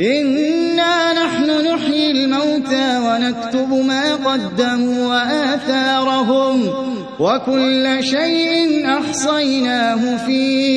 إنا نحن نحيي الموتى ونكتب ما قدموا وآثارهم وكل شيء أحصيناه فيه